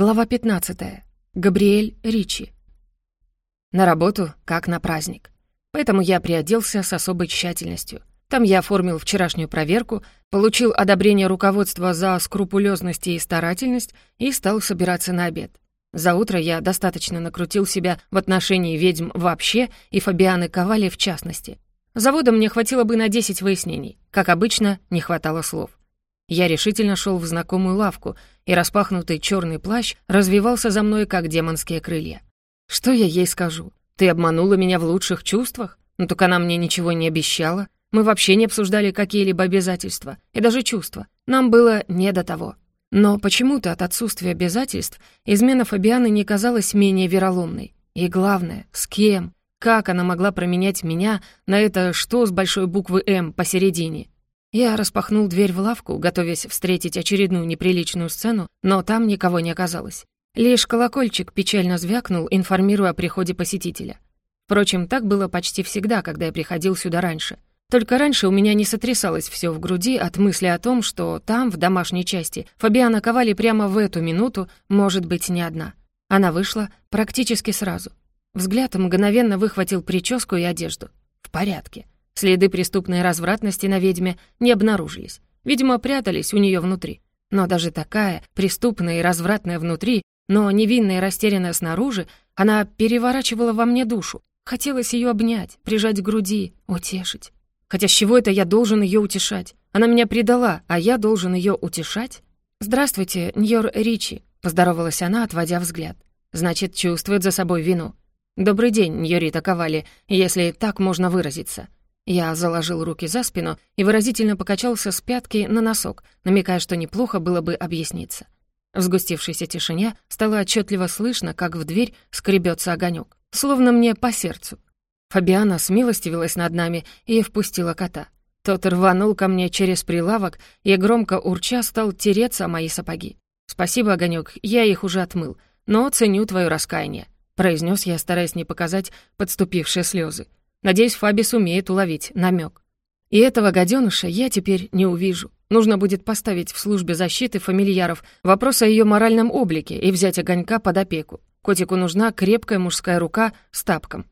Глава 15. Габриэль Ричи. На работу, как на праздник. Поэтому я приоделся с особой тщательностью. Там я оформил вчерашнюю проверку, получил одобрение руководства за скрупулезность и старательность и стал собираться на обед. За утро я достаточно накрутил себя в отношении ведьм вообще и Фабианы Ковали в частности. Завода мне хватило бы на 10 выяснений. Как обычно, не хватало слов. Я решительно шел в знакомую лавку, и распахнутый черный плащ развивался за мной, как демонские крылья. Что я ей скажу? Ты обманула меня в лучших чувствах? Ну так она мне ничего не обещала. Мы вообще не обсуждали какие-либо обязательства и даже чувства. Нам было не до того. Но почему-то от отсутствия обязательств измена Фабианы не казалась менее вероломной. И главное, с кем? Как она могла променять меня на это «что» с большой буквы «М» посередине? Я распахнул дверь в лавку, готовясь встретить очередную неприличную сцену, но там никого не оказалось. Лишь колокольчик печально звякнул, информируя о приходе посетителя. Впрочем, так было почти всегда, когда я приходил сюда раньше. Только раньше у меня не сотрясалось все в груди от мысли о том, что там, в домашней части, Фабиана Ковали прямо в эту минуту может быть не одна. Она вышла практически сразу. Взгляд мгновенно выхватил прическу и одежду. В порядке. Следы преступной развратности на ведьме не обнаружились. Видимо, прятались у нее внутри. Но даже такая, преступная и развратная внутри, но невинная и растерянная снаружи, она переворачивала во мне душу. Хотелось ее обнять, прижать к груди, утешить. Хотя с чего это я должен ее утешать? Она меня предала, а я должен ее утешать? «Здравствуйте, Ньор Ричи», — поздоровалась она, отводя взгляд. «Значит, чувствует за собой вину. Добрый день, Ньорита Ковали, если так можно выразиться». Я заложил руки за спину и выразительно покачался с пятки на носок, намекая, что неплохо было бы объясниться. В сгустившейся тишине стало отчетливо слышно, как в дверь скребется огонек, словно мне по сердцу. Фабиана смилостивилась над нами и впустила кота. Тот рванул ко мне через прилавок и, громко урча, стал тереться о мои сапоги. «Спасибо, Огонёк, я их уже отмыл, но ценю твое раскаяние», произнес я, стараясь не показать подступившие слезы. Надеюсь, Фаби сумеет уловить намек. И этого гаденыша я теперь не увижу. Нужно будет поставить в службе защиты фамильяров вопрос о ее моральном облике и взять огонька под опеку. Котику нужна крепкая мужская рука с тапком.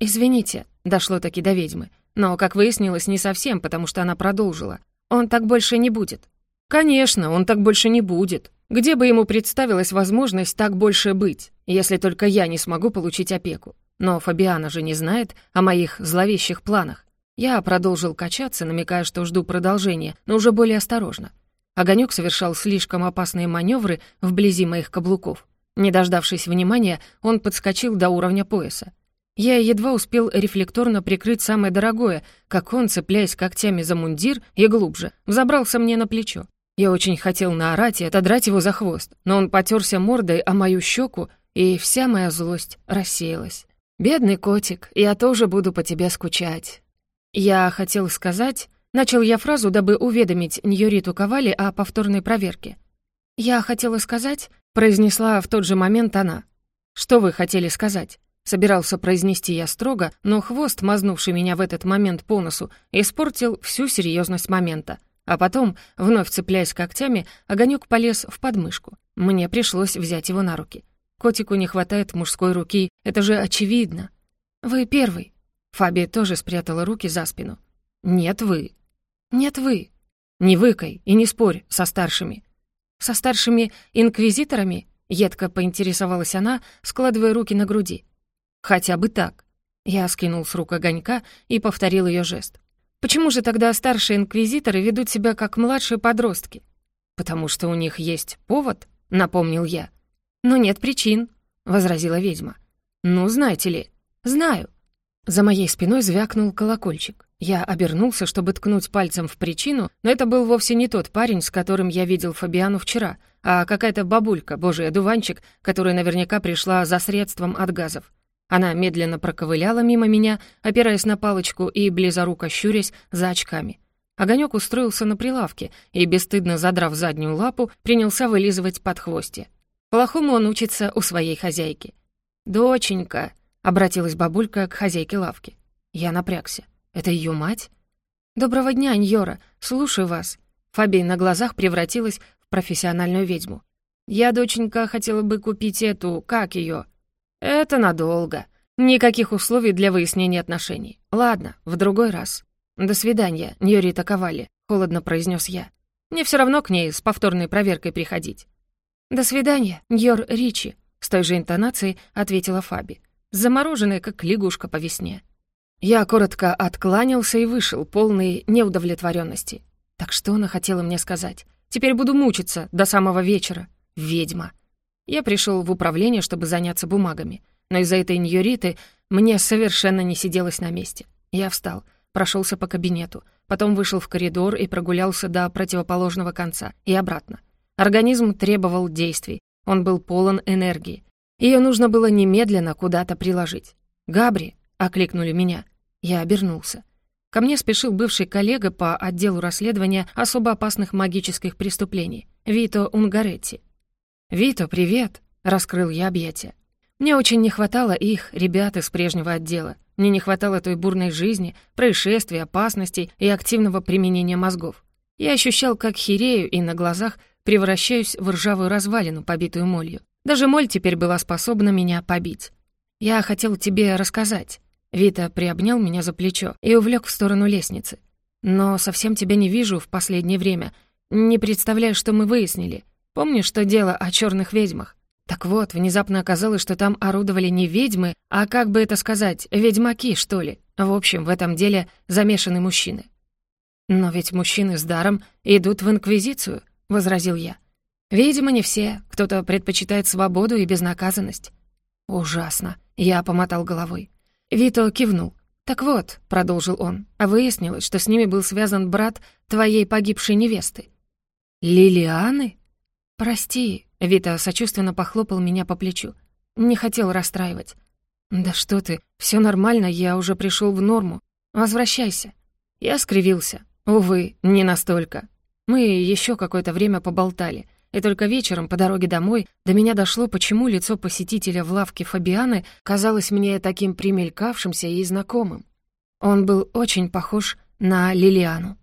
«Извините», — дошло таки до ведьмы. Но, как выяснилось, не совсем, потому что она продолжила. «Он так больше не будет». «Конечно, он так больше не будет. Где бы ему представилась возможность так больше быть, если только я не смогу получить опеку? Но Фабиана же не знает о моих зловещих планах. Я продолжил качаться, намекая, что жду продолжения, но уже более осторожно. Огонек совершал слишком опасные маневры вблизи моих каблуков. Не дождавшись внимания, он подскочил до уровня пояса. Я едва успел рефлекторно прикрыть самое дорогое, как он, цепляясь когтями за мундир и глубже, взобрался мне на плечо. Я очень хотел наорать и отодрать его за хвост, но он потерся мордой о мою щеку, и вся моя злость рассеялась. «Бедный котик, я тоже буду по тебе скучать». Я хотел сказать... Начал я фразу, дабы уведомить Ньориту Ковали о повторной проверке. «Я хотела сказать...» — произнесла в тот же момент она. «Что вы хотели сказать?» Собирался произнести я строго, но хвост, мазнувший меня в этот момент по носу, испортил всю серьезность момента. А потом, вновь цепляясь когтями, огонек полез в подмышку. Мне пришлось взять его на руки. Котику не хватает мужской руки, это же очевидно. Вы первый. Фаби тоже спрятала руки за спину. Нет, вы. Нет, вы. Не выкай и не спорь со старшими. Со старшими инквизиторами? Едко поинтересовалась она, складывая руки на груди. Хотя бы так. Я скинул с рук огонька и повторил ее жест. Почему же тогда старшие инквизиторы ведут себя как младшие подростки? Потому что у них есть повод, напомнил я. «Но нет причин», — возразила ведьма. «Ну, знаете ли». «Знаю». За моей спиной звякнул колокольчик. Я обернулся, чтобы ткнуть пальцем в причину, но это был вовсе не тот парень, с которым я видел Фабиану вчера, а какая-то бабулька, божий одуванчик, которая наверняка пришла за средством от газов. Она медленно проковыляла мимо меня, опираясь на палочку и близоруко щурясь за очками. Огонек устроился на прилавке и, бесстыдно задрав заднюю лапу, принялся вылизывать подхвостье. Плохому он учится у своей хозяйки. «Доченька», — обратилась бабулька к хозяйке лавки. Я напрягся. «Это ее мать?» «Доброго дня, Ньора. Слушаю вас». Фаби на глазах превратилась в профессиональную ведьму. Я, доченька, хотела бы купить эту, как ее? Это надолго. Никаких условий для выяснения отношений. Ладно, в другой раз. До свидания, Ньорита Ковали, холодно произнес я. Мне все равно к ней с повторной проверкой приходить. До свидания, Ньор Ричи, с той же интонацией ответила Фаби, замороженная, как лягушка по весне. Я коротко откланялся и вышел, полный неудовлетворенности. Так что она хотела мне сказать? Теперь буду мучиться до самого вечера. Ведьма. Я пришел в управление, чтобы заняться бумагами, но из-за этой ньюриты мне совершенно не сиделось на месте. Я встал, прошелся по кабинету, потом вышел в коридор и прогулялся до противоположного конца и обратно. Организм требовал действий, он был полон энергии. Ее нужно было немедленно куда-то приложить. «Габри!» — окликнули меня. Я обернулся. Ко мне спешил бывший коллега по отделу расследования особо опасных магических преступлений, Вито Унгаретти. «Вито, привет!» — раскрыл я объятия. Мне очень не хватало их, ребят из прежнего отдела. Мне не хватало той бурной жизни, происшествий, опасностей и активного применения мозгов. Я ощущал, как херею и на глазах превращаюсь в ржавую развалину, побитую молью. Даже моль теперь была способна меня побить. «Я хотел тебе рассказать». Вита приобнял меня за плечо и увлек в сторону лестницы. «Но совсем тебя не вижу в последнее время. Не представляю, что мы выяснили. Помнишь то дело о черных ведьмах? Так вот, внезапно оказалось, что там орудовали не ведьмы, а, как бы это сказать, ведьмаки, что ли. В общем, в этом деле замешаны мужчины. «Но ведь мужчины с даром идут в Инквизицию», — возразил я. «Видимо, не все. Кто-то предпочитает свободу и безнаказанность». «Ужасно», — я помотал головой. Вито кивнул. «Так вот», — продолжил он, — «выяснилось, что с ними был связан брат твоей погибшей невесты». «Лилианы?» «Прости», — Вита сочувственно похлопал меня по плечу. «Не хотел расстраивать». «Да что ты, все нормально, я уже пришел в норму. Возвращайся». Я скривился. Увы, не настолько. Мы еще какое-то время поболтали, и только вечером по дороге домой до меня дошло, почему лицо посетителя в лавке Фабианы казалось мне таким примелькавшимся и знакомым. Он был очень похож на Лилиану.